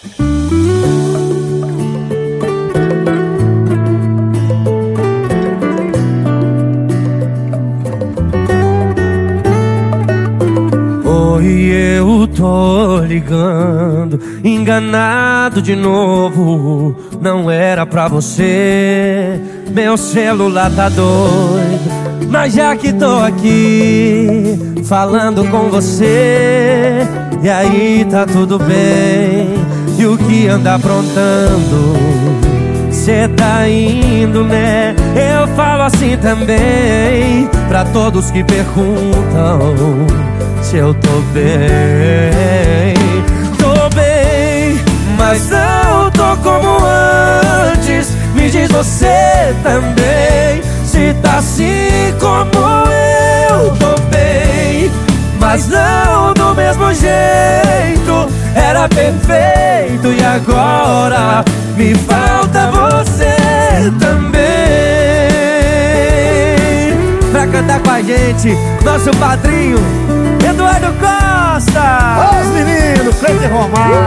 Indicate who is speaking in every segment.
Speaker 1: Oi, eu tô ligando, enganado de novo. Não era pra você, meu celular tá doido. Mas já que tô aqui, falando com você, e aí tá tudo bem. E o que anda aprontando? Cê tá indo, né? Eu falo assim também, pra todos que perguntam se eu tô bem. Tô bem, mas não tô como antes. Me diz você também, se tá assim como eu. Era perfeito e agora me falta você também. Pra cantar com a gente, nosso padrinho. Eduardo Costa!
Speaker 2: Os meninos, Cleiton Romar.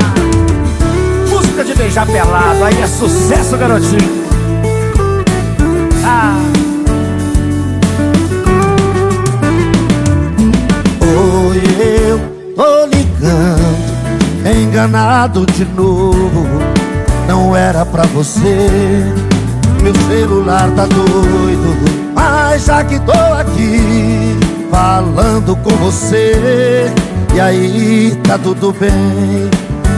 Speaker 2: Música de beijar pelado, aí é sucesso, garotinho. Ah.
Speaker 3: Enganado de novo. Não era pra você, meu celular tá doido. Mas já que tô aqui, falando com você. E aí, tá tudo bem?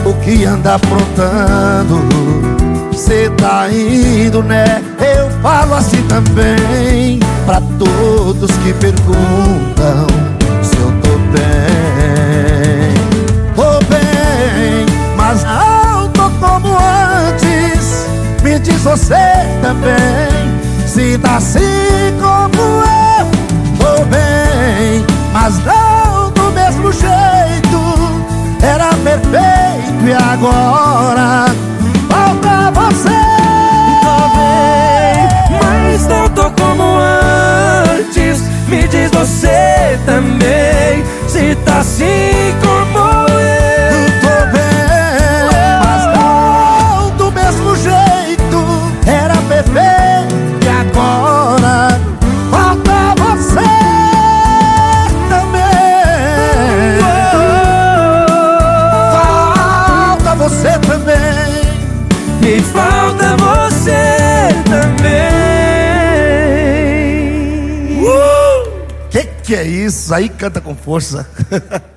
Speaker 3: O que anda aprontando? Cê tá indo, né? Eu falo assim também Pra todos que perguntam você também. Se tá assim como eu Tô bem, mas não do mesmo jeito. Era perfeito e agora? Falta você.
Speaker 1: Tô bem, mas não tô como antes. Me diz você também, se tá assim Me falta você também.
Speaker 3: Que que é isso? Aí canta com força